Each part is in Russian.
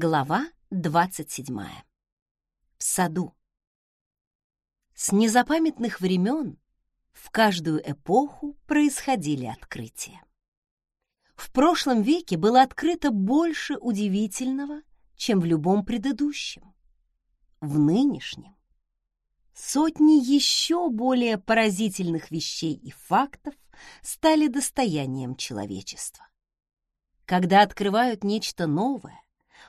Глава 27. В саду. С незапамятных времен в каждую эпоху происходили открытия. В прошлом веке было открыто больше удивительного, чем в любом предыдущем. В нынешнем сотни еще более поразительных вещей и фактов стали достоянием человечества. Когда открывают нечто новое,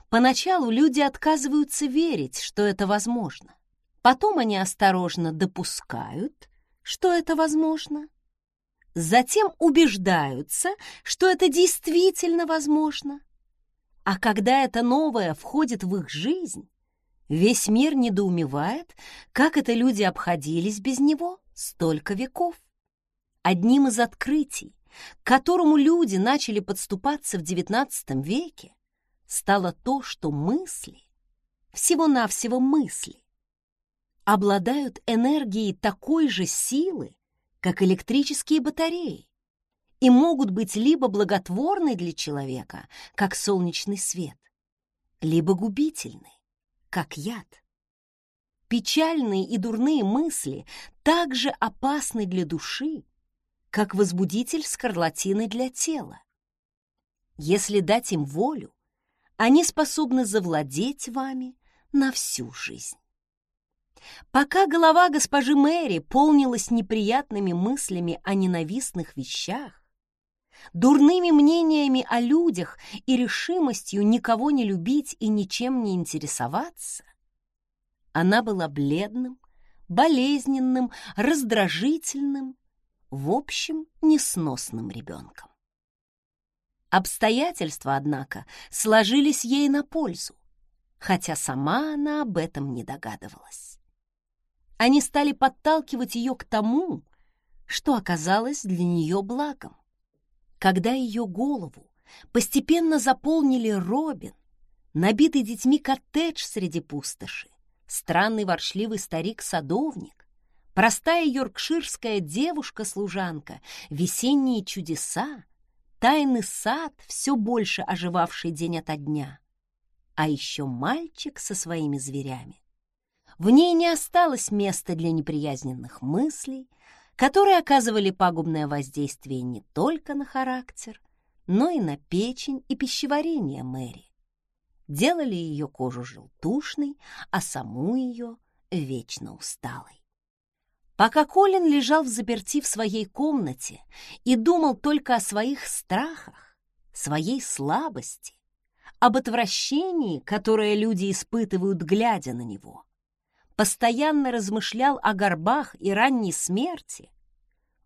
поначалу люди отказываются верить, что это возможно. Потом они осторожно допускают, что это возможно. Затем убеждаются, что это действительно возможно. А когда это новое входит в их жизнь, весь мир недоумевает, как это люди обходились без него столько веков. Одним из открытий, к которому люди начали подступаться в XIX веке, стало то, что мысли, всего-навсего мысли, обладают энергией такой же силы, как электрические батареи, и могут быть либо благотворны для человека, как солнечный свет, либо губительны, как яд. Печальные и дурные мысли также опасны для души, как возбудитель скарлатины для тела. Если дать им волю, они способны завладеть вами на всю жизнь. Пока голова госпожи Мэри полнилась неприятными мыслями о ненавистных вещах, дурными мнениями о людях и решимостью никого не любить и ничем не интересоваться, она была бледным, болезненным, раздражительным в общем, несносным ребенком. Обстоятельства, однако, сложились ей на пользу, хотя сама она об этом не догадывалась. Они стали подталкивать ее к тому, что оказалось для нее благом. Когда ее голову постепенно заполнили Робин, набитый детьми коттедж среди пустоши, странный ворчливый старик-садовник, Простая йоркширская девушка-служанка, весенние чудеса, тайный сад, все больше оживавший день ото дня. А еще мальчик со своими зверями. В ней не осталось места для неприязненных мыслей, которые оказывали пагубное воздействие не только на характер, но и на печень и пищеварение Мэри. Делали ее кожу желтушной, а саму ее вечно усталой. Пока Колин лежал в заперти в своей комнате и думал только о своих страхах, своей слабости, об отвращении, которое люди испытывают, глядя на него, постоянно размышлял о горбах и ранней смерти,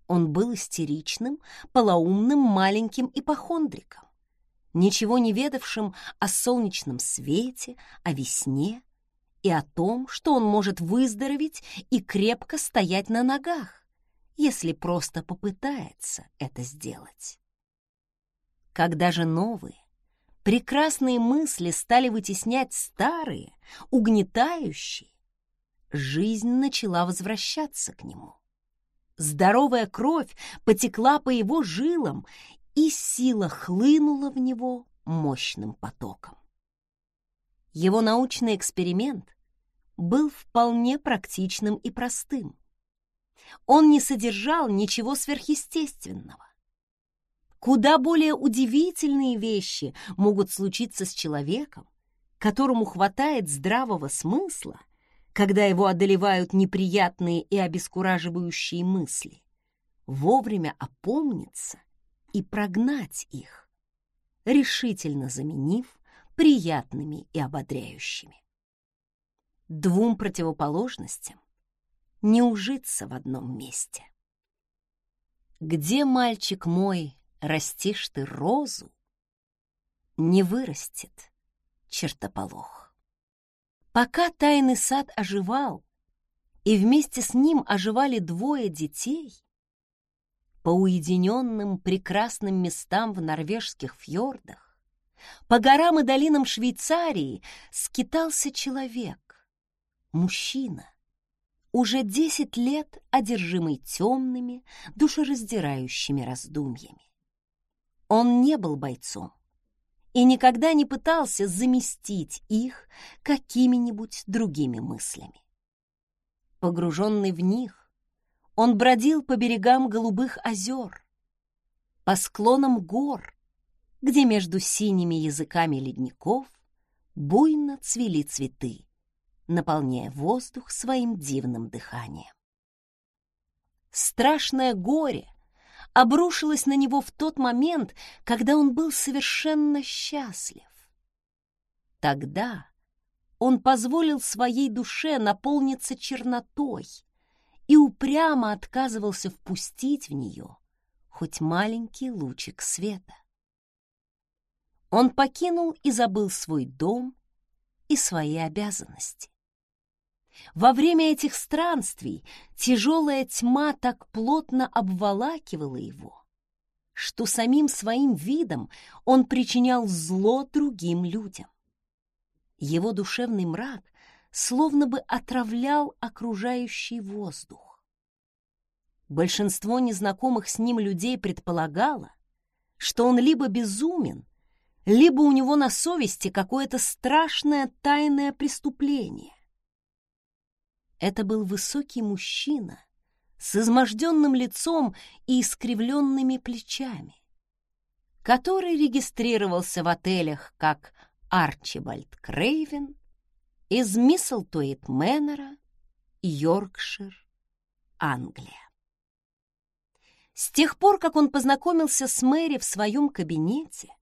он был истеричным, полоумным, маленьким ипохондриком, ничего не ведавшим о солнечном свете, о весне, и о том, что он может выздороветь и крепко стоять на ногах, если просто попытается это сделать. Когда же новые, прекрасные мысли стали вытеснять старые, угнетающие, жизнь начала возвращаться к нему. Здоровая кровь потекла по его жилам, и сила хлынула в него мощным потоком. Его научный эксперимент был вполне практичным и простым. Он не содержал ничего сверхъестественного. Куда более удивительные вещи могут случиться с человеком, которому хватает здравого смысла, когда его одолевают неприятные и обескураживающие мысли, вовремя опомниться и прогнать их, решительно заменив приятными и ободряющими. Двум противоположностям не ужиться в одном месте. Где, мальчик мой, растишь ты розу, не вырастет чертополох. Пока тайный сад оживал, и вместе с ним оживали двое детей, по уединенным прекрасным местам в норвежских фьордах, по горам и долинам Швейцарии скитался человек, мужчина, уже десять лет одержимый темными, душераздирающими раздумьями. Он не был бойцом и никогда не пытался заместить их какими-нибудь другими мыслями. Погруженный в них, он бродил по берегам голубых озер, по склонам гор, где между синими языками ледников буйно цвели цветы, наполняя воздух своим дивным дыханием. Страшное горе обрушилось на него в тот момент, когда он был совершенно счастлив. Тогда он позволил своей душе наполниться чернотой и упрямо отказывался впустить в нее хоть маленький лучик света. Он покинул и забыл свой дом и свои обязанности. Во время этих странствий тяжелая тьма так плотно обволакивала его, что самим своим видом он причинял зло другим людям. Его душевный мрак словно бы отравлял окружающий воздух. Большинство незнакомых с ним людей предполагало, что он либо безумен, либо у него на совести какое-то страшное тайное преступление. Это был высокий мужчина с изможденным лицом и искривленными плечами, который регистрировался в отелях как Арчибальд Крейвен из Мисселтуит Мэннера, Йоркшир, Англия. С тех пор, как он познакомился с Мэри в своем кабинете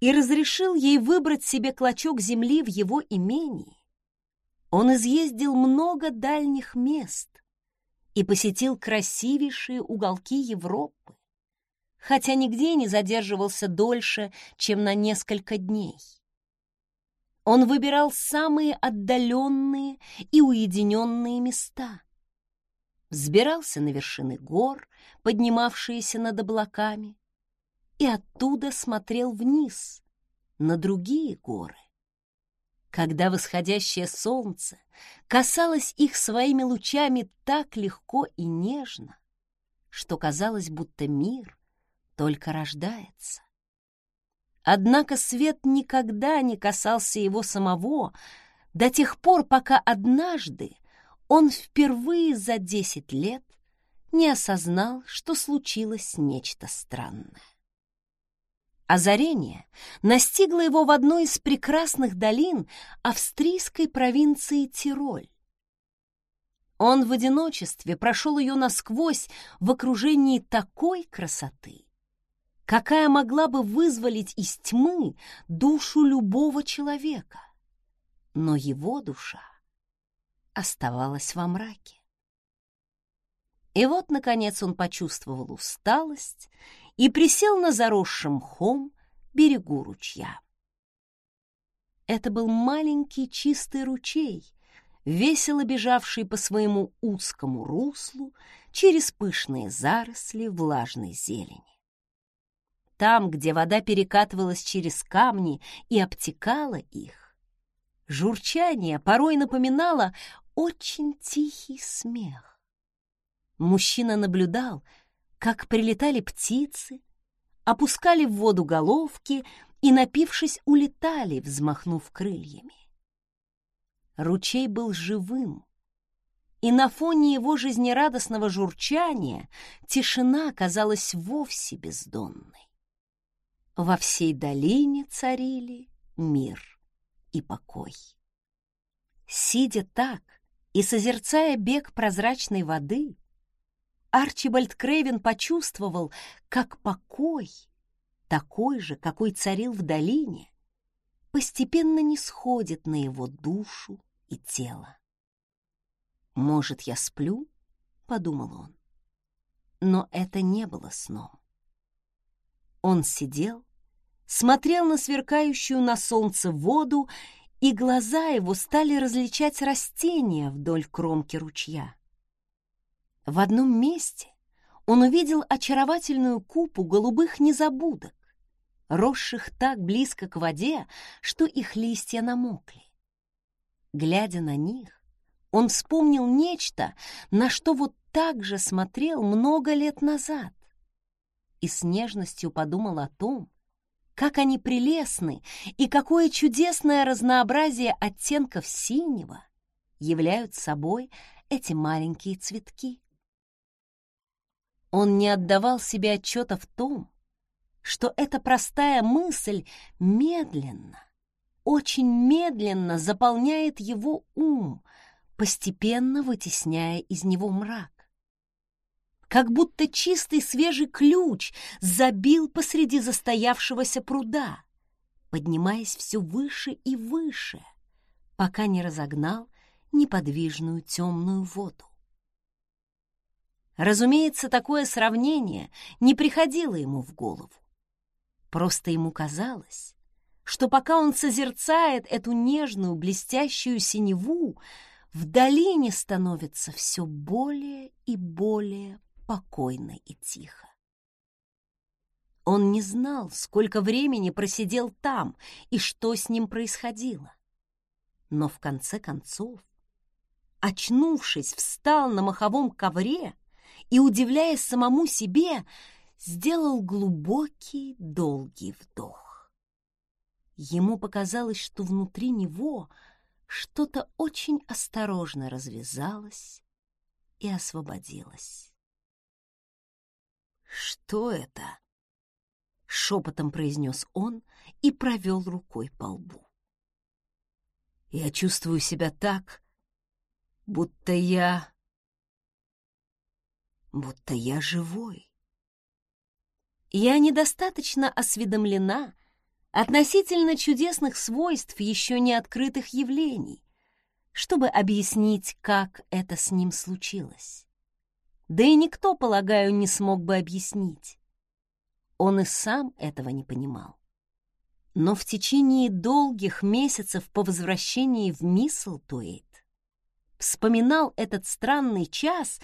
и разрешил ей выбрать себе клочок земли в его имении, он изъездил много дальних мест и посетил красивейшие уголки Европы, хотя нигде не задерживался дольше, чем на несколько дней. Он выбирал самые отдаленные и уединенные места, взбирался на вершины гор, поднимавшиеся над облаками, и оттуда смотрел вниз, на другие горы когда восходящее солнце касалось их своими лучами так легко и нежно, что казалось, будто мир только рождается. Однако свет никогда не касался его самого до тех пор, пока однажды он впервые за десять лет не осознал, что случилось нечто странное. Озарение настигло его в одной из прекрасных долин австрийской провинции Тироль. Он в одиночестве прошел ее насквозь в окружении такой красоты, какая могла бы вызволить из тьмы душу любого человека. Но его душа оставалась во мраке. И вот, наконец, он почувствовал усталость и присел на заросшем мхом берегу ручья. Это был маленький чистый ручей, весело бежавший по своему узкому руслу через пышные заросли влажной зелени. Там, где вода перекатывалась через камни и обтекала их, журчание порой напоминало очень тихий смех. Мужчина наблюдал, как прилетали птицы, опускали в воду головки и, напившись, улетали, взмахнув крыльями. Ручей был живым, и на фоне его жизнерадостного журчания тишина казалась вовсе бездонной. Во всей долине царили мир и покой. Сидя так и созерцая бег прозрачной воды, Арчибальд Крейвен почувствовал, как покой, такой же, какой царил в долине, постепенно не сходит на его душу и тело. «Может, я сплю?» — подумал он. Но это не было сном. Он сидел, смотрел на сверкающую на солнце воду, и глаза его стали различать растения вдоль кромки ручья. В одном месте он увидел очаровательную купу голубых незабудок, росших так близко к воде, что их листья намокли. Глядя на них, он вспомнил нечто, на что вот так же смотрел много лет назад, и с нежностью подумал о том, как они прелестны и какое чудесное разнообразие оттенков синего являют собой эти маленькие цветки. Он не отдавал себе отчета в том, что эта простая мысль медленно, очень медленно заполняет его ум, постепенно вытесняя из него мрак. Как будто чистый свежий ключ забил посреди застоявшегося пруда, поднимаясь все выше и выше, пока не разогнал неподвижную темную воду. Разумеется, такое сравнение не приходило ему в голову. Просто ему казалось, что пока он созерцает эту нежную блестящую синеву, в долине становится все более и более спокойно и тихо. Он не знал, сколько времени просидел там и что с ним происходило. Но в конце концов, очнувшись, встал на маховом ковре и, удивляясь самому себе, сделал глубокий, долгий вдох. Ему показалось, что внутри него что-то очень осторожно развязалось и освободилось. «Что это?» — шепотом произнес он и провел рукой по лбу. «Я чувствую себя так, будто я... будто я живой. Я недостаточно осведомлена относительно чудесных свойств еще не открытых явлений, чтобы объяснить, как это с ним случилось. Да и никто, полагаю, не смог бы объяснить. Он и сам этого не понимал. Но в течение долгих месяцев по возвращении в Мисселтуэйт вспоминал этот странный час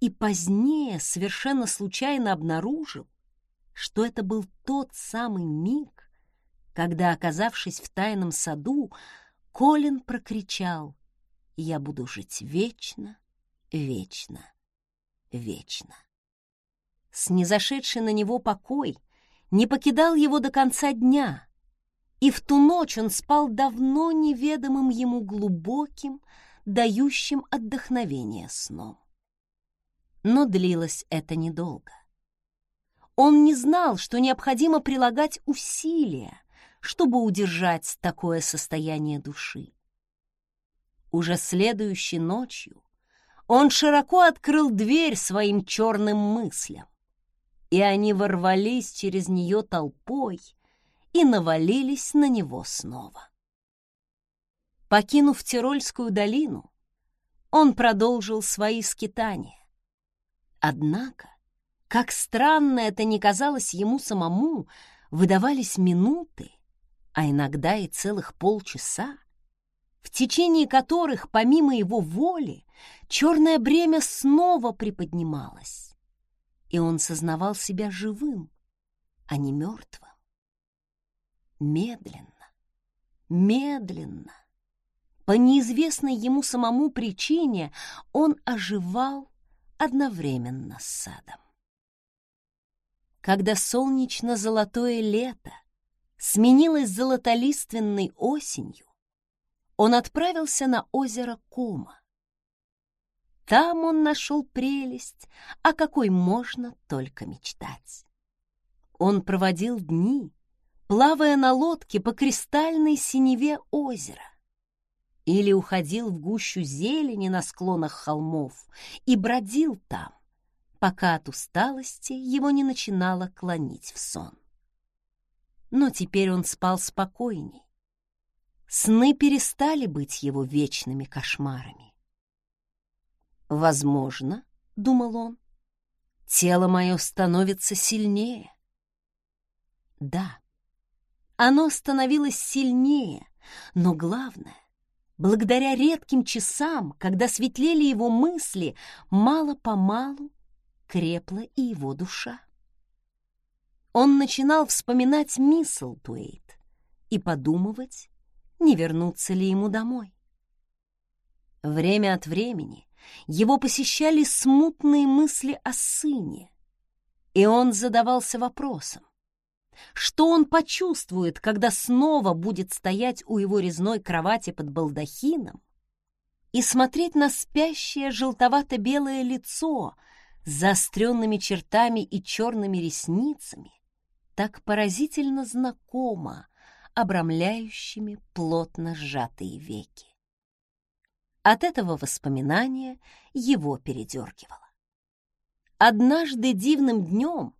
и позднее совершенно случайно обнаружил, что это был тот самый миг, когда, оказавшись в тайном саду, Колин прокричал «Я буду жить вечно, вечно» вечно. Снизошедший на него покой не покидал его до конца дня, и в ту ночь он спал давно неведомым ему глубоким, дающим отдохновение сном. Но длилось это недолго. Он не знал, что необходимо прилагать усилия, чтобы удержать такое состояние души. Уже следующей ночью он широко открыл дверь своим черным мыслям, и они ворвались через нее толпой и навалились на него снова. Покинув Тирольскую долину, он продолжил свои скитания. Однако, как странно это ни казалось ему самому, выдавались минуты, а иногда и целых полчаса, в течение которых, помимо его воли, черное бремя снова приподнималось, и он сознавал себя живым, а не мертвым. Медленно, медленно, по неизвестной ему самому причине он оживал одновременно с садом. Когда солнечно-золотое лето сменилось золотолиственной осенью, он отправился на озеро Кома. Там он нашел прелесть, о какой можно только мечтать. Он проводил дни, плавая на лодке по кристальной синеве озера, или уходил в гущу зелени на склонах холмов и бродил там, пока от усталости его не начинало клонить в сон. Но теперь он спал спокойней, Сны перестали быть его вечными кошмарами. «Возможно, — думал он, — тело мое становится сильнее». Да, оно становилось сильнее, но главное, благодаря редким часам, когда светлели его мысли, мало-помалу крепла и его душа. Он начинал вспоминать Мисселтуэйт и подумывать, не вернуться ли ему домой. Время от времени его посещали смутные мысли о сыне, и он задавался вопросом, что он почувствует, когда снова будет стоять у его резной кровати под балдахином и смотреть на спящее желтовато-белое лицо с заостренными чертами и черными ресницами, так поразительно знакомо, обрамляющими плотно сжатые веки. От этого воспоминания его передергивало. Однажды дивным днем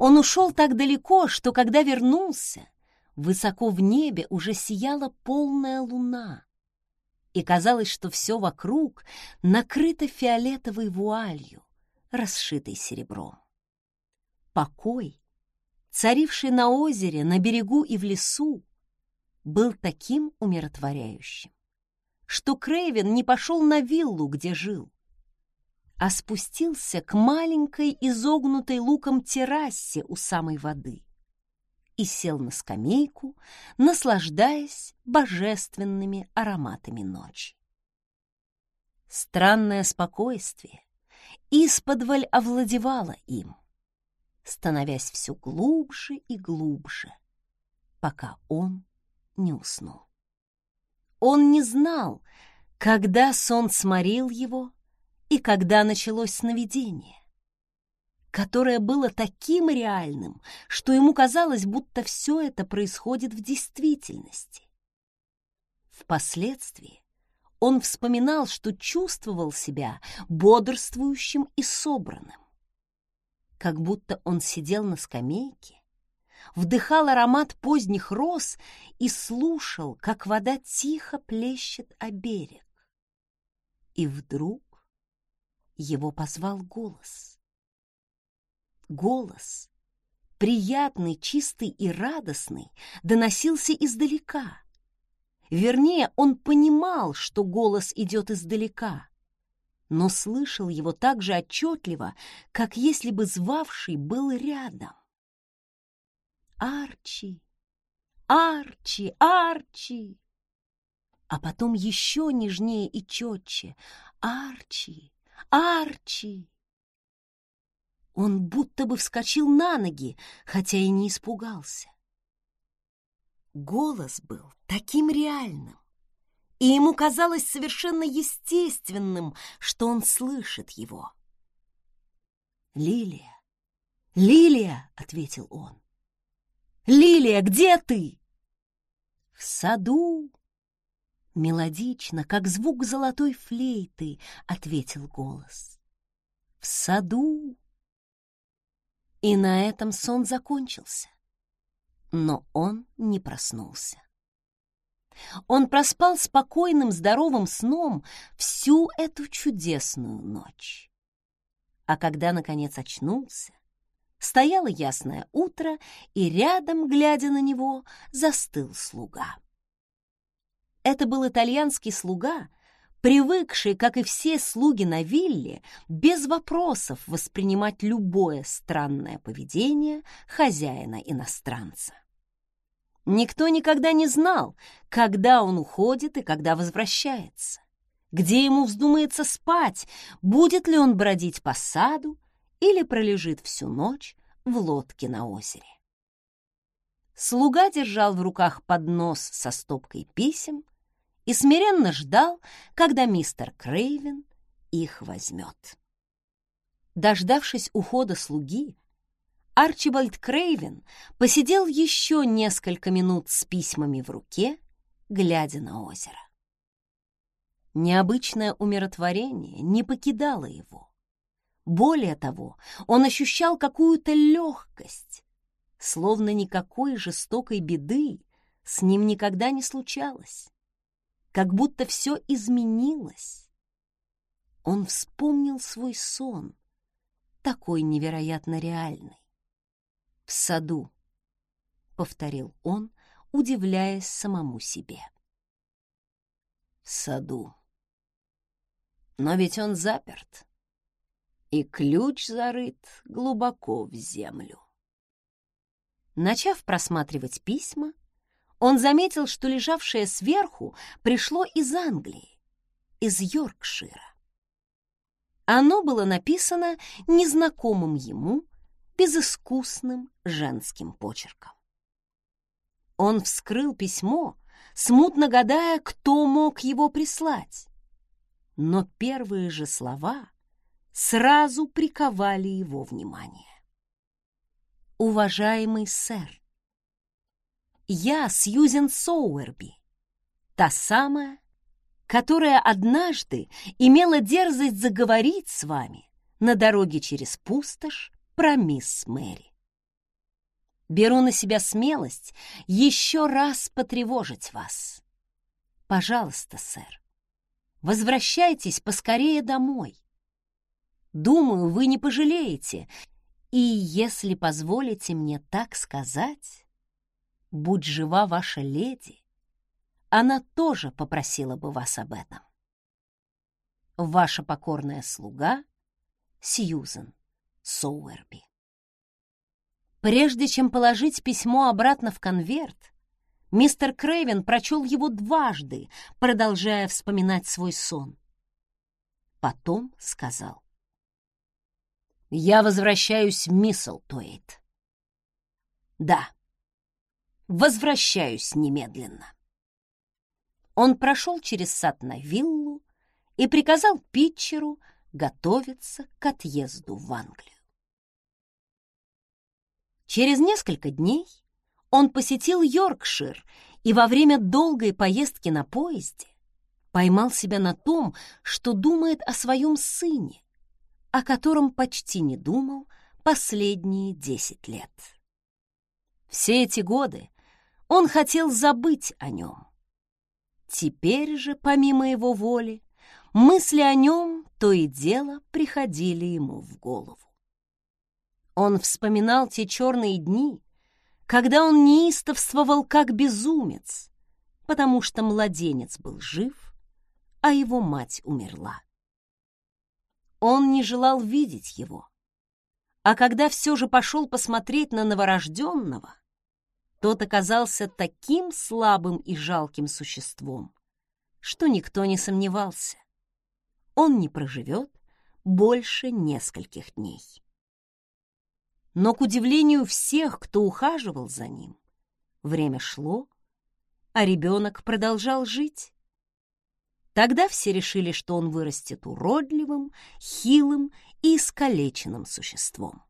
он ушел так далеко, что когда вернулся, высоко в небе уже сияла полная луна, и казалось, что все вокруг накрыто фиолетовой вуалью, расшитой серебром. Покой, царивший на озере, на берегу и в лесу, был таким умиротворяющим, что Крейвен не пошел на виллу, где жил, а спустился к маленькой изогнутой луком террасе у самой воды и сел на скамейку, наслаждаясь божественными ароматами ночи. Странное спокойствие исподволь овладевало им, становясь все глубже и глубже, пока он не уснул. Он не знал, когда сон сморил его и когда началось сновидение, которое было таким реальным, что ему казалось, будто все это происходит в действительности. Впоследствии он вспоминал, что чувствовал себя бодрствующим и собранным, как будто он сидел на скамейке, вдыхал аромат поздних роз и слушал, как вода тихо плещет о берег. И вдруг его позвал голос. Голос, приятный, чистый и радостный, доносился издалека. Вернее, он понимал, что голос идет издалека, но слышал его так же отчетливо, как если бы звавший был рядом. «Арчи! Арчи! Арчи!» А потом еще нежнее и четче «Арчи! Арчи!» Он будто бы вскочил на ноги, хотя и не испугался. Голос был таким реальным, и ему казалось совершенно естественным, что он слышит его. «Лилия! Лилия!» — ответил он. «Лилия, где ты?» «В саду!» Мелодично, как звук золотой флейты, ответил голос. В саду. И на этом сон закончился. Но он не проснулся. Он проспал спокойным, здоровым сном всю эту чудесную ночь. А когда, наконец, очнулся, стояло ясное утро, и рядом, глядя на него, застыл слуга. Это был итальянский слуга, привыкший, как и все слуги на вилле, без вопросов воспринимать любое странное поведение хозяина-иностранца. Никто никогда не знал, когда он уходит и когда возвращается, где ему вздумается спать, будет ли он бродить по саду или пролежит всю ночь в лодке на озере. Слуга держал в руках поднос со стопкой писем и смиренно ждал, когда мистер Крейвен их возьмет. Дождавшись ухода слуги, Арчибальд Крейвен посидел еще несколько минут с письмами в руке, глядя на озеро. Необычное умиротворение не покидало его. Более того, он ощущал какую-то легкость, словно никакой жестокой беды с ним никогда не случалось как будто все изменилось. Он вспомнил свой сон, такой невероятно реальный. «В саду», — повторил он, удивляясь самому себе. «В саду. Но ведь он заперт, и ключ зарыт глубоко в землю». Начав просматривать письма, он заметил, что лежавшее сверху пришло из Англии, из Йоркшира. Оно было написано незнакомым ему безыскусным женским почерком. Он вскрыл письмо, смутно гадая, кто мог его прислать. Но первые же слова сразу приковали его внимание. «Уважаемый сэр, я Сьюзен Соуэрби, та самая, которая однажды имела дерзость заговорить с вами на дороге через пустошь про мисс Мэри. Беру на себя смелость еще раз потревожить вас. Пожалуйста, сэр, возвращайтесь поскорее домой. Думаю, вы не пожалеете, и, если позволите мне так сказать, будь жива ваша леди, она тоже попросила бы вас об этом. Ваша покорная слуга Сьюзен Соуэрби. Прежде чем положить письмо обратно в конверт, мистер Крейвен прочел его дважды, продолжая вспоминать свой сон. Потом сказал. «Я возвращаюсь в Мисселтуэйт». «Да, возвращаюсь немедленно». Он прошел через сад на виллу и приказал Питчеру готовиться к отъезду в Англию. Через несколько дней он посетил Йоркшир и во время долгой поездки на поезде поймал себя на том, что думает о своем сыне, о котором почти не думал последние десять лет. Все эти годы он хотел забыть о нем. Теперь же, помимо его воли, мысли о нем то и дело приходили ему в голову. Он вспоминал те черные дни, когда он неистовствовал как безумец, потому что младенец был жив, а его мать умерла. Он не желал видеть его, а когда все же пошел посмотреть на новорожденного, тот оказался таким слабым и жалким существом, что никто не сомневался. Он не проживет больше нескольких дней. Но, к удивлению всех, кто ухаживал за ним, время шло, а ребенок продолжал жить. Тогда все решили, что он вырастет уродливым, хилым и искалеченным существом.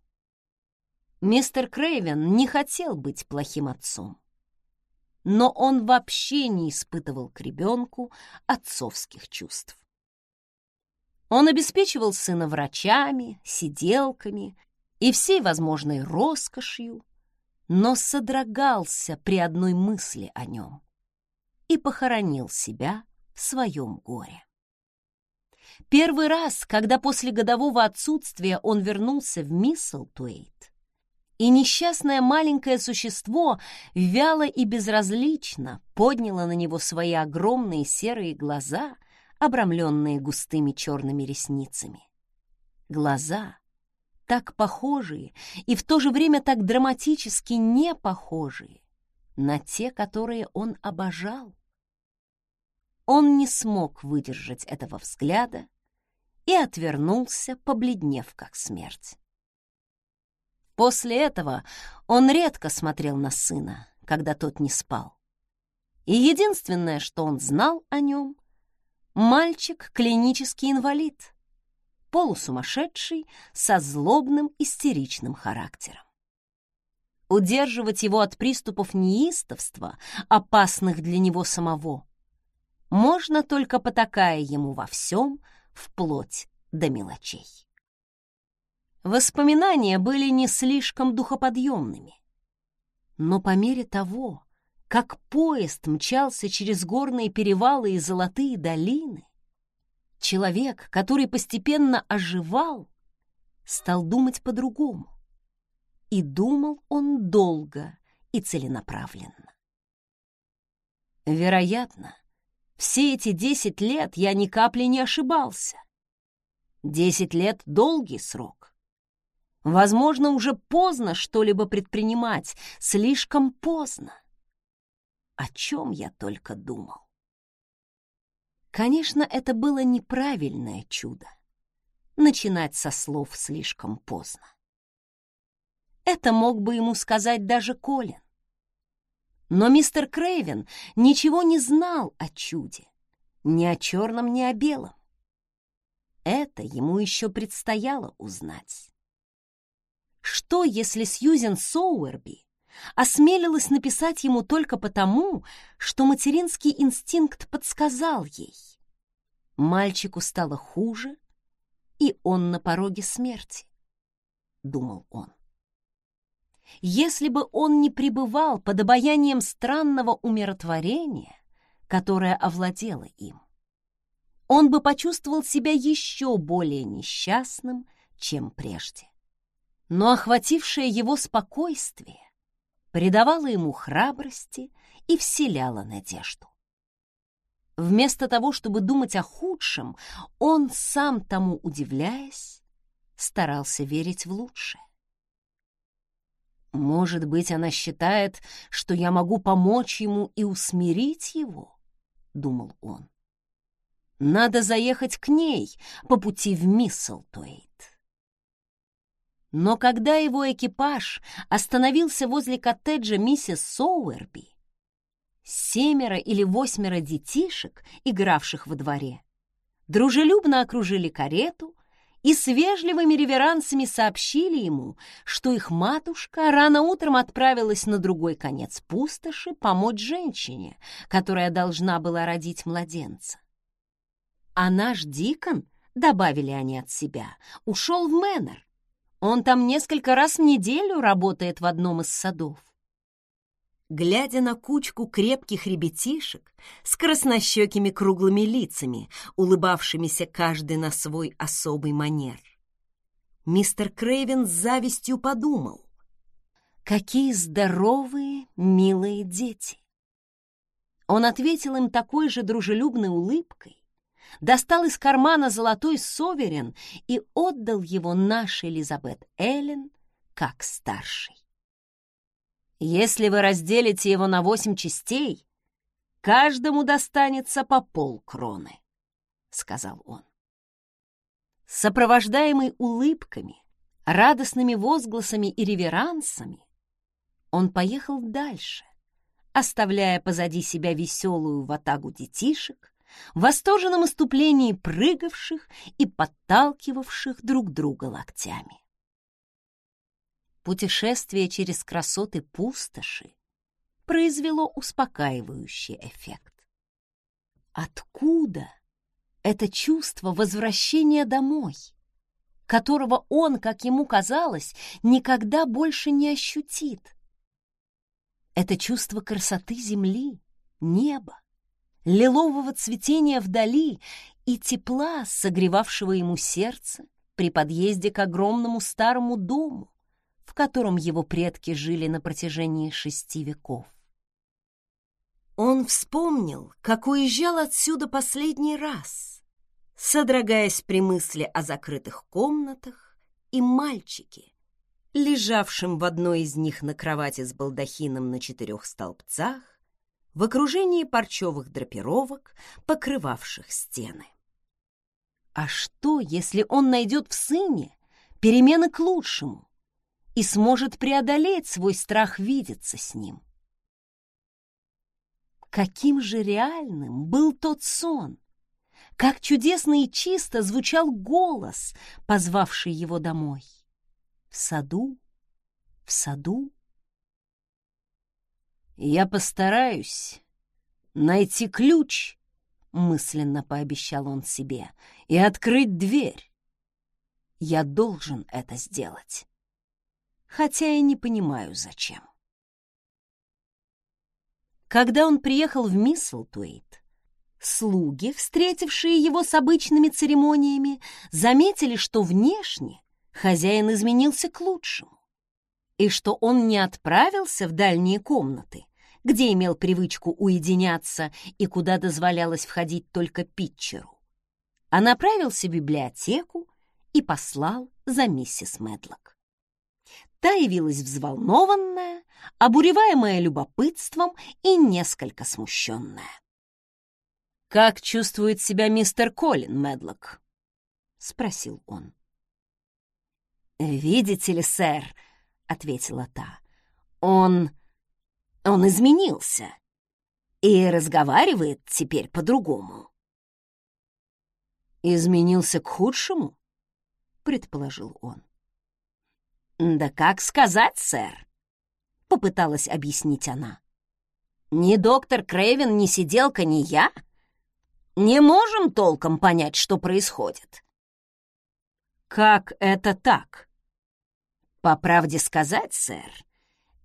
Мистер Крейвен не хотел быть плохим отцом, но он вообще не испытывал к ребенку отцовских чувств. Он обеспечивал сына врачами, сиделками и всей возможной роскошью, но содрогался при одной мысли о нем и похоронил себя в своем горе. Первый раз, когда после годового отсутствия он вернулся в Мисселтуэйт, и несчастное маленькое существо вяло и безразлично подняло на него свои огромные серые глаза, обрамленные густыми черными ресницами. Глаза, так похожие и в то же время так драматически не похожие на те, которые он обожал. Он не смог выдержать этого взгляда и отвернулся, побледнев как смерть. После этого он редко смотрел на сына, когда тот не спал. И единственное, что он знал о нем — мальчик — клинический инвалид, полусумасшедший, со злобным истеричным характером. Удерживать его от приступов неистовства, опасных для него самого, можно только потакая ему во всем, вплоть до мелочей. Воспоминания были не слишком духоподъемными, но по мере того, как поезд мчался через горные перевалы и золотые долины, Человек, который постепенно оживал, стал думать по-другому. И думал он долго и целенаправленно. Вероятно, все эти десять лет я ни капли не ошибался. Десять лет — долгий срок. Возможно, уже поздно что-либо предпринимать, слишком поздно. О чем я только думал. Конечно, это было неправильное чудо. Начинать со слов слишком поздно. Это мог бы ему сказать даже Колин. Но мистер Крейвен ничего не знал о чуде, ни о черном, ни о белом. Это ему еще предстояло узнать. Что, если Сьюзен Соуэрби осмелилась написать ему только потому, что материнский инстинкт подсказал ей? Мальчику стало хуже, и он на пороге смерти, — думал он. Если бы он не пребывал под обаянием странного умиротворения, которое овладело им, он бы почувствовал себя еще более несчастным, чем прежде. Но охватившее его спокойствие придавало ему храбрости и вселяло надежду. Вместо того, чтобы думать о худшем, он, сам тому удивляясь, старался верить в лучшее. Может быть, она считает, что я могу помочь ему и усмирить его, — думал он. Надо заехать к ней по пути в Мисселтуэйт. Но когда его экипаж остановился возле коттеджа миссис Соуэрби, семеро или восьмеро детишек, игравших во дворе, дружелюбно окружили карету и с вежливыми реверансами сообщили ему, что их матушка рано утром отправилась на другой конец пустоши помочь женщине, которая должна была родить младенца. А наш Дикон, добавили они от себя, ушел в Мэннер. Он там несколько раз в неделю работает в одном из садов глядя на кучку крепких ребятишек с краснощекими круглыми лицами, улыбавшимися каждый на свой особый манер. Мистер Крейвен с завистью подумал, какие здоровые, милые дети. Он ответил им такой же дружелюбной улыбкой, достал из кармана золотой соверен и отдал его нашей Элизабет Эллен как старший. Если вы разделите его на восемь частей, каждому достанется по полкроны, — сказал он. Сопровождаемый улыбками, радостными возгласами и реверансами, он поехал дальше, оставляя позади себя веселую ватагу детишек, в восторженном иступлении прыгавших и подталкивавших друг друга локтями путешествие через красоты пустоши произвело успокаивающий эффект. Откуда это чувство возвращения домой, которого он, как ему казалось, никогда больше не ощутит? Это чувство красоты земли, неба, лилового цветения вдали и тепла, согревавшего ему сердце при подъезде к огромному старому дому, в котором его предки жили на протяжении шести веков. Он вспомнил, как уезжал отсюда последний раз, содрогаясь при мысли о закрытых комнатах и мальчике, лежавшем в одной из них на кровати с балдахином на четырех столбцах, в окружении парчевых драпировок, покрывавших стены. А что, если он найдет в сыне перемены к лучшему? и сможет преодолеть свой страх видеться с ним. Каким же реальным был тот сон! Как чудесно и чисто звучал голос, позвавший его домой. В саду, в саду. «Я постараюсь найти ключ», — мысленно пообещал он себе, — «и открыть дверь. Я должен это сделать» хотя и не понимаю, зачем. Когда он приехал в Мисселтуэйт, слуги, встретившие его с обычными церемониями, заметили, что внешне хозяин изменился к лучшему, и что он не отправился в дальние комнаты, где имел привычку уединяться и куда дозволялось входить только питчеру, а направился в библиотеку и послал за миссис Медлок. Та явилась взволнованная, обуреваемая любопытством и несколько смущенная. «Как чувствует себя мистер Колин Медлок?» — спросил он. «Видите ли, сэр», — ответила та. «Он... он изменился и разговаривает теперь по-другому». «Изменился к худшему?» — предположил он. «Да как сказать, сэр?» — попыталась объяснить она. «Ни доктор Крейвен, ни сиделка, ни я не можем толком понять, что происходит». «Как это так?» «По правде сказать, сэр,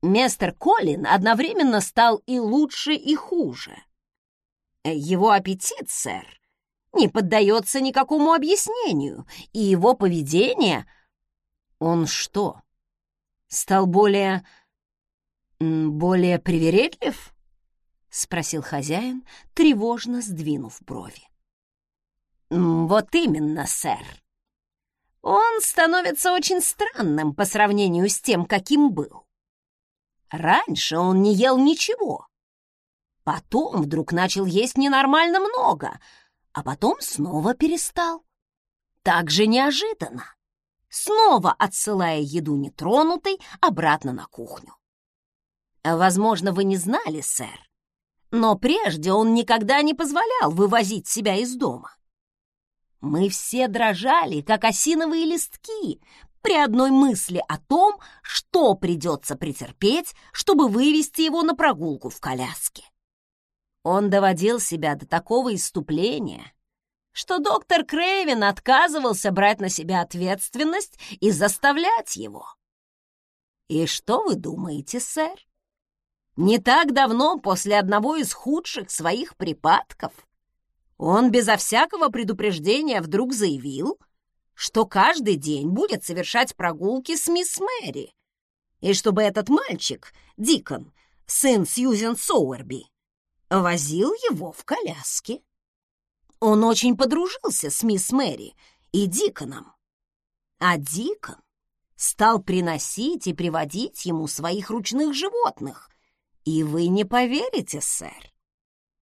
мистер Колин одновременно стал и лучше, и хуже. Его аппетит, сэр, не поддается никакому объяснению, и его поведение... Он что, стал более... более привередлив?» — спросил хозяин, тревожно сдвинув брови. «Вот именно, сэр. Он становится очень странным по сравнению с тем, каким был. Раньше он не ел ничего. Потом вдруг начал есть ненормально много, а потом снова перестал. Так же неожиданно, снова отсылая еду нетронутой обратно на кухню. Возможно, вы не знали, сэр, но прежде он никогда не позволял вывозить себя из дома. Мы все дрожали, как осиновые листки, при одной мысли о том, что придется претерпеть, чтобы вывести его на прогулку в коляске. Он доводил себя до такого иступления, что доктор Крейвен отказывался брать на себя ответственность и заставлять его. И что вы думаете, сэр? Не так давно, после одного из худших своих припадков, он безо всякого предупреждения вдруг заявил, что каждый день будет совершать прогулки с мисс Мэри, и чтобы этот мальчик, Дикон, сын Сьюзен Соуэрби, возил его в коляске. Он очень подружился с мисс Мэри и Диконом. А Дикон стал приносить и приводить ему своих ручных животных. И вы не поверите, сэр.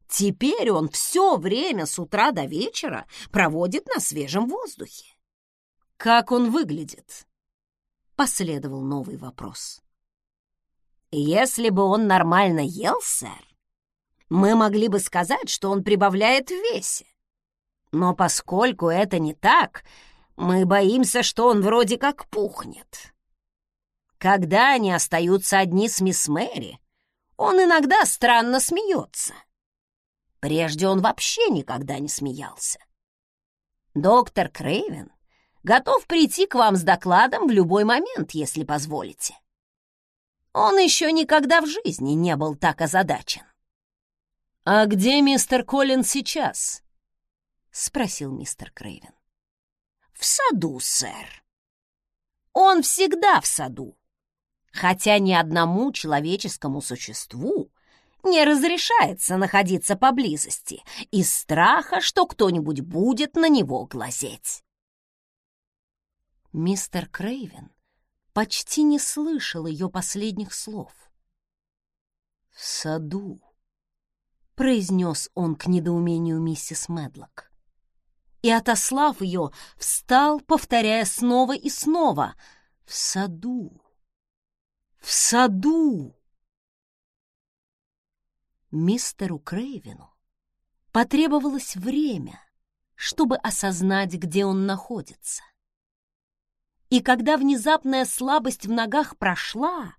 Теперь он все время с утра до вечера проводит на свежем воздухе. Как он выглядит? Последовал новый вопрос. Если бы он нормально ел, сэр, мы могли бы сказать, что он прибавляет в весе. Но поскольку это не так, мы боимся, что он вроде как пухнет. Когда они остаются одни с мисс Мэри, он иногда странно смеется. Прежде он вообще никогда не смеялся. Доктор Крейвен готов прийти к вам с докладом в любой момент, если позволите. Он еще никогда в жизни не был так озадачен. «А где мистер Коллин сейчас?» — спросил мистер Крейвен. «В саду, сэр. Он всегда в саду, хотя ни одному человеческому существу не разрешается находиться поблизости из страха, что кто-нибудь будет на него глазеть». Мистер Крейвен почти не слышал ее последних слов. «В саду», — произнес он к недоумению миссис Медлок. И, отослав ее, встал, повторяя снова и снова «В саду! В саду!» Мистеру Крейвину потребовалось время, чтобы осознать, где он находится. И когда внезапная слабость в ногах прошла,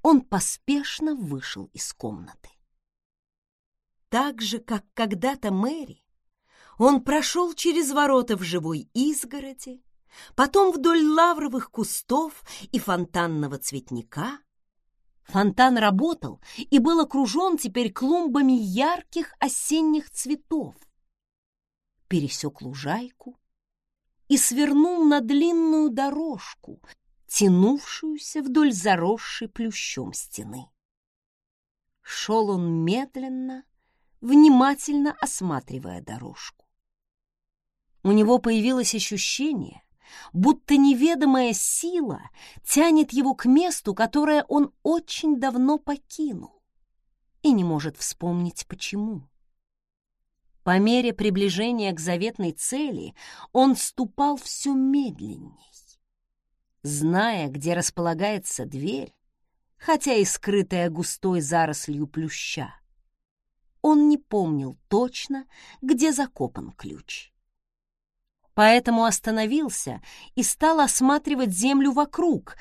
он поспешно вышел из комнаты. Так же, как когда-то Мэри, он прошел через ворота в живой изгороди, потом вдоль лавровых кустов и фонтанного цветника. Фонтан работал и был окружен теперь клумбами ярких осенних цветов. Пересек лужайку и свернул на длинную дорожку, тянувшуюся вдоль заросшей плющом стены. Шел он медленно, внимательно осматривая дорожку. У него появилось ощущение, будто неведомая сила тянет его к месту, которое он очень давно покинул и не может вспомнить почему. По мере приближения к заветной цели он ступал все медленней. Зная, где располагается дверь, хотя и скрытая густой зарослью плюща, он не помнил точно, где закопан ключ. Поэтому остановился и стал осматривать землю вокруг,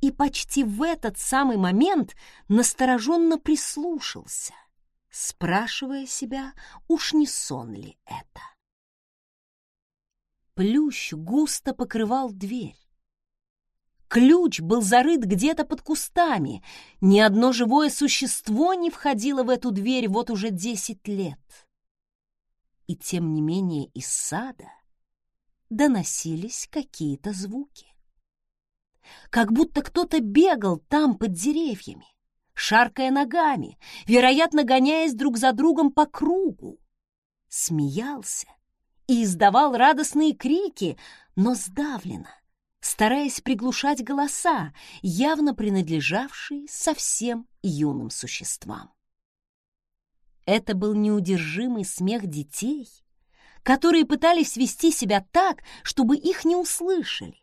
и почти в этот самый момент настороженно прислушался, спрашивая себя, уж не сон ли это. Плющ густо покрывал дверь. Ключ был зарыт где-то под кустами. Ни одно живое существо не входило в эту дверь вот уже десять лет. И тем не менее из сада доносились какие-то звуки. Как будто кто-то бегал там под деревьями, шаркая ногами, вероятно, гоняясь друг за другом по кругу. Смеялся и издавал радостные крики, но сдавленно, стараясь приглушать голоса, явно принадлежавшие совсем юным существам. Это был неудержимый смех детей, которые пытались вести себя так, чтобы их не услышали,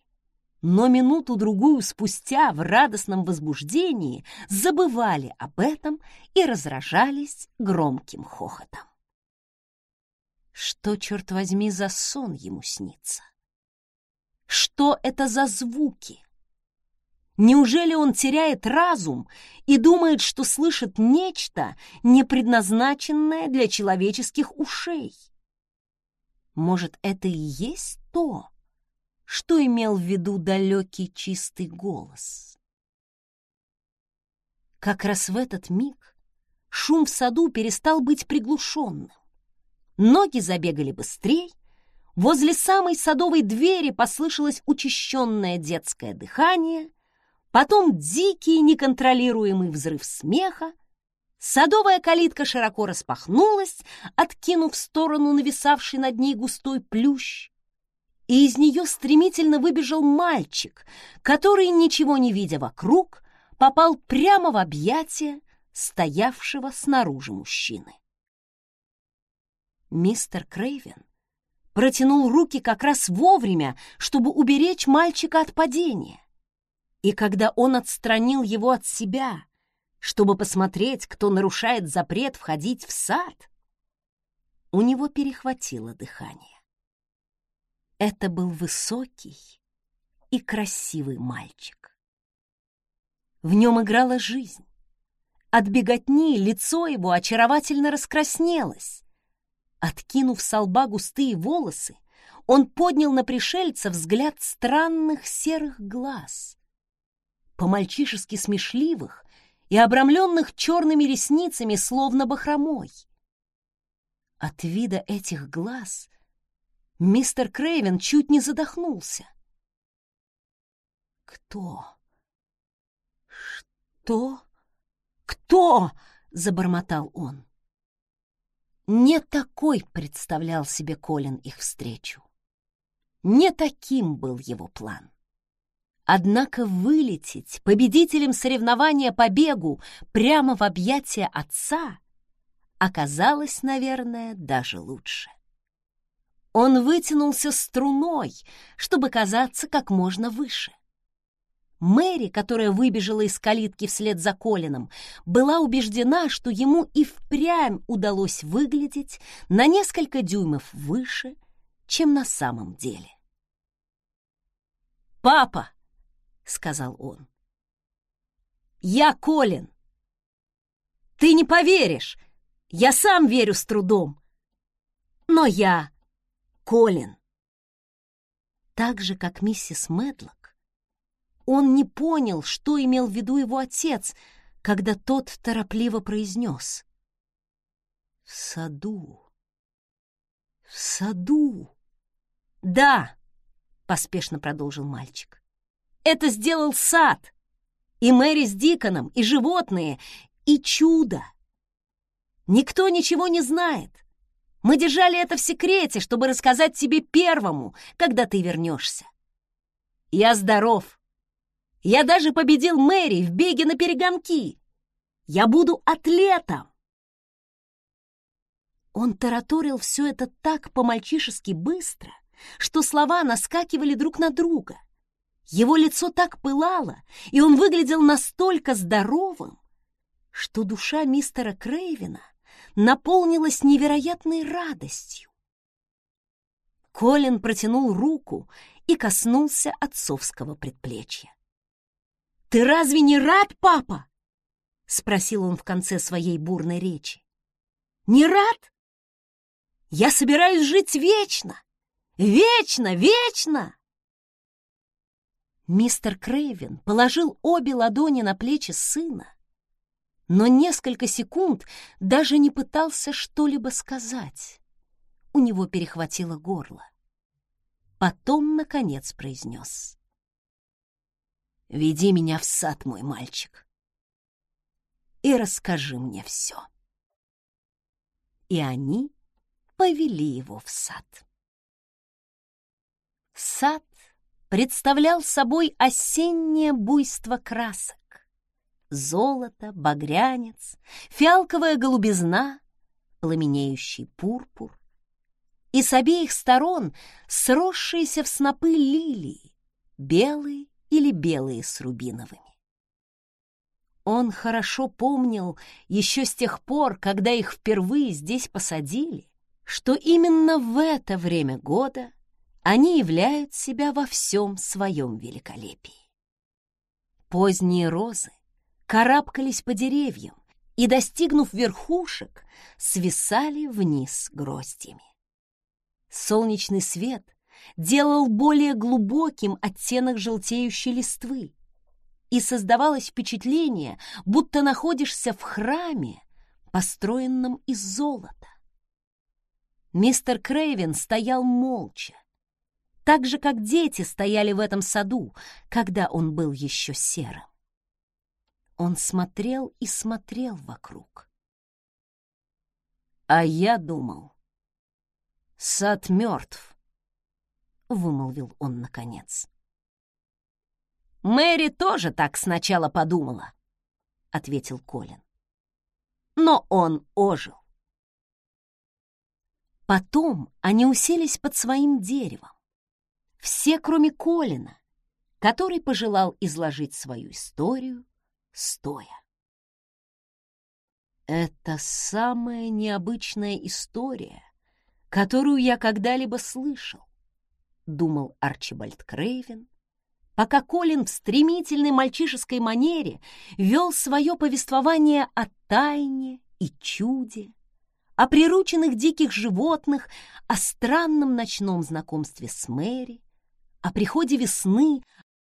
но минуту-другую спустя в радостном возбуждении забывали об этом и разражались громким хохотом. Что, черт возьми, за сон ему снится? Что это за звуки? Неужели он теряет разум и думает, что слышит нечто, не предназначенное для человеческих ушей? Может, это и есть то, что имел в виду далекий чистый голос? Как раз в этот миг шум в саду перестал быть приглушенным. Ноги забегали быстрее, Возле самой садовой двери послышалось учащенное детское дыхание, потом дикий неконтролируемый взрыв смеха, садовая калитка широко распахнулась, откинув в сторону нависавший над ней густой плющ, и из нее стремительно выбежал мальчик, который, ничего не видя вокруг, попал прямо в объятия стоявшего снаружи мужчины. Мистер Крейвен протянул руки как раз вовремя, чтобы уберечь мальчика от падения. И когда он отстранил его от себя, чтобы посмотреть, кто нарушает запрет входить в сад, у него перехватило дыхание. Это был высокий и красивый мальчик. В нем играла жизнь. От беготни лицо его очаровательно раскраснелось, Откинув с лба густые волосы, он поднял на пришельца взгляд странных серых глаз. По-мальчишески смешливых и обрамленных черными ресницами, словно бахромой. От вида этих глаз мистер Крейвен чуть не задохнулся. «Кто? Что? Кто?» — забормотал он. Не такой представлял себе Колин их встречу. Не таким был его план. Однако вылететь победителем соревнования по бегу прямо в объятия отца оказалось, наверное, даже лучше. Он вытянулся струной, чтобы казаться как можно выше. Мэри, которая выбежала из калитки вслед за Колином, была убеждена, что ему и впрямь удалось выглядеть на несколько дюймов выше, чем на самом деле. «Папа!» — сказал он. «Я Колин. Ты не поверишь, я сам верю с трудом. Но я Колин». Так же, как миссис Медлок, он не понял, что имел в виду его отец, когда тот торопливо произнес. «В саду! В саду!» «Да!» — поспешно продолжил мальчик. «Это сделал сад! И Мэри с Диконом, и животные, и чудо! Никто ничего не знает. Мы держали это в секрете, чтобы рассказать тебе первому, когда ты вернешься. Я здоров!» Я даже победил Мэри в беге на перегонки. Я буду атлетом. Он тараторил все это так по-мальчишески быстро, что слова наскакивали друг на друга. Его лицо так пылало, и он выглядел настолько здоровым, что душа мистера Крейвина наполнилась невероятной радостью. Колин протянул руку и коснулся отцовского предплечья. «Ты разве не рад, папа?» — спросил он в конце своей бурной речи. «Не рад? Я собираюсь жить вечно! Вечно, вечно!» Мистер Крейвен положил обе ладони на плечи сына, но несколько секунд даже не пытался что-либо сказать. У него перехватило горло. Потом, наконец, произнес. «Веди меня в сад, мой мальчик, и расскажи мне все». И они повели его в сад. Сад представлял собой осеннее буйство красок. Золото, багрянец, фиалковая голубизна, пламенеющий пурпур. И с обеих сторон сросшиеся в снопы лилии, белые или белые с рубиновыми. Он хорошо помнил еще с тех пор, когда их впервые здесь посадили, что именно в это время года они являют себя во всем своем великолепии. Поздние розы карабкались по деревьям и, достигнув верхушек, свисали вниз гроздями. Солнечный свет делал более глубоким оттенок желтеющей листвы, и создавалось впечатление, будто находишься в храме, построенном из золота. Мистер Крейвен стоял молча, так же, как дети стояли в этом саду, когда он был еще серым. Он смотрел и смотрел вокруг. «А я думал, сад мертв», — вымолвил он наконец. «Мэри тоже так сначала подумала», — ответил Колин. «Но он ожил». Потом они уселись под своим деревом. Все, кроме Колина, который пожелал изложить свою историю стоя. Это самая необычная история, которую я когда-либо слышал, думал Арчибальд Крейвен, пока Колин в стремительной мальчишеской манере вел свое повествование о тайне и чуде, о прирученных диких животных, о странном ночном знакомстве с Мэри, о приходе весны,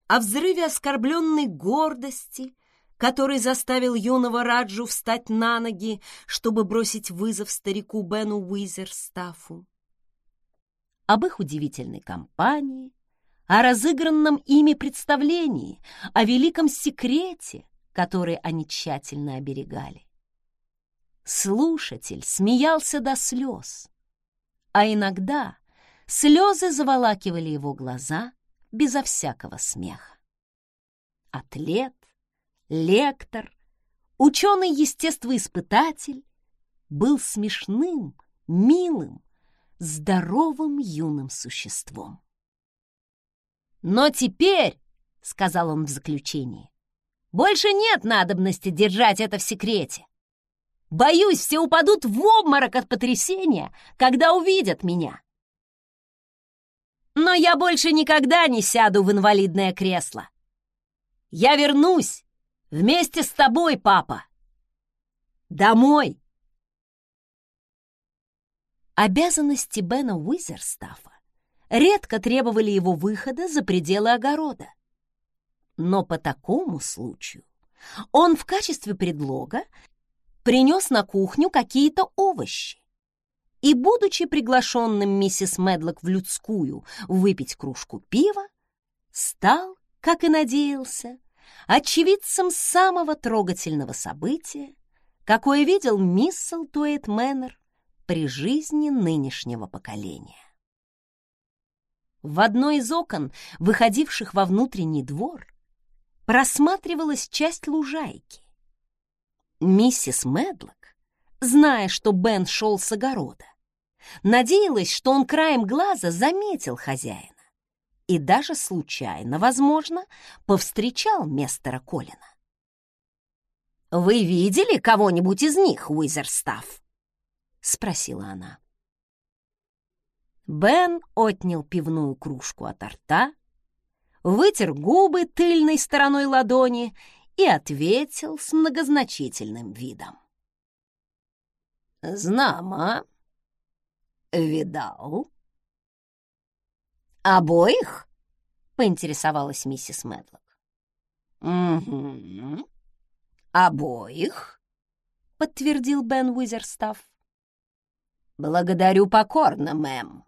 о взрыве оскорбленной гордости, который заставил юного Раджу встать на ноги, чтобы бросить вызов старику Бену Уизерстафу, об их удивительной компании, о разыгранном ими представлении, о великом секрете, который они тщательно оберегали. Слушатель смеялся до слез, а иногда Слезы заволакивали его глаза безо всякого смеха. Атлет, лектор, ученый-естествоиспытатель был смешным, милым, здоровым юным существом. «Но теперь, — сказал он в заключении, — больше нет надобности держать это в секрете. Боюсь, все упадут в обморок от потрясения, когда увидят меня. Но я больше никогда не сяду в инвалидное кресло. Я вернусь вместе с тобой, папа. Домой. Обязанности Бена Уизерстафа редко требовали его выхода за пределы огорода. Но по такому случаю он в качестве предлога принес на кухню какие-то овощи и, будучи приглашенным миссис Медлок в людскую выпить кружку пива, стал, как и надеялся, очевидцем самого трогательного события, какое видел Мисселтуэйт Мэнор при жизни нынешнего поколения. В одной из окон, выходивших во внутренний двор, просматривалась часть лужайки. Миссис Медлок, зная, что Бен шел с огорода, Надеялась, что он краем глаза заметил хозяина и даже случайно, возможно, повстречал мистера Колина. «Вы видели кого-нибудь из них, Уизерстафф?» — спросила она. Бен отнял пивную кружку от рта, вытер губы тыльной стороной ладони и ответил с многозначительным видом. «Знамо. Видал?» «Обоих?» — поинтересовалась миссис Медлок. «Угу. Обоих?» — подтвердил Бен Уизерстафф. «Благодарю покорно, мэм.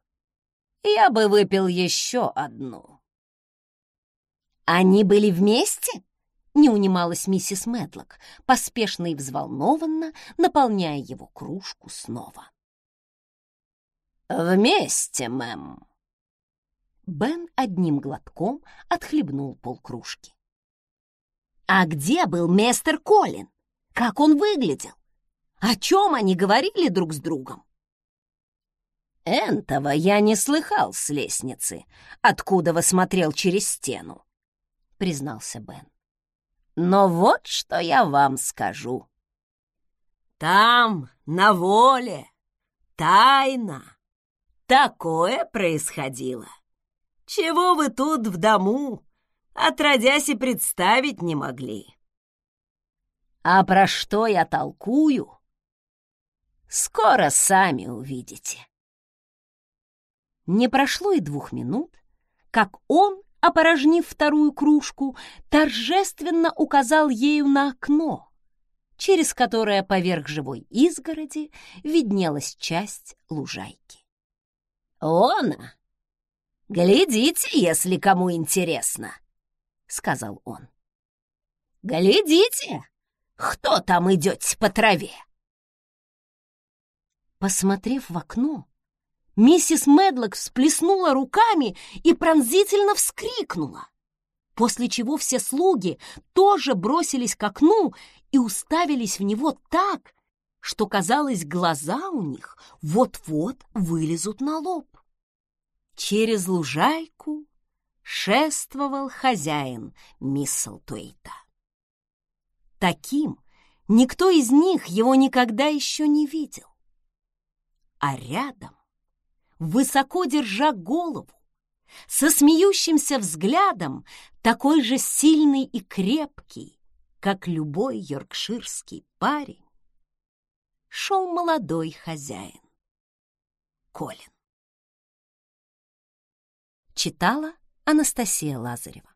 Я бы выпил еще одну». «Они были вместе?» — не унималась миссис Медлок, поспешно и взволнованно наполняя его кружку снова. «Вместе, мэм», Бен одним глотком отхлебнул полкружки. «А где был мистер Колин? Как он выглядел? О чем они говорили друг с другом?» «Энтова я не слыхал с лестницы, откуда вы смотрел через стену», — признался Бен. «Но вот что я вам скажу. Там, на воле, тайна, такое происходило, чего вы тут в дому, отродясь и представить не могли. А про что я толкую, скоро сами увидите. Не прошло и двух минут, как он, опорожнив вторую кружку, торжественно указал ею на окно, через которое поверх живой изгороди виднелась часть лужайки. «Она!» «Глядите, если кому интересно», — сказал он. «Глядите, кто там идет по траве?» Посмотрев в окно, миссис Медлок всплеснула руками и пронзительно вскрикнула, после чего все слуги тоже бросились к окну и уставились в него так, что, казалось, глаза у них вот-вот вылезут на лоб. Через лужайку шествовал хозяин Мисселтуэйта. Таким никто из них его никогда еще не видел. А рядом, высоко держа голову, со смеющимся взглядом, такой же сильный и крепкий, как любой йоркширский парень, шел молодой хозяин Колин. Читала Анастасия Лазарева.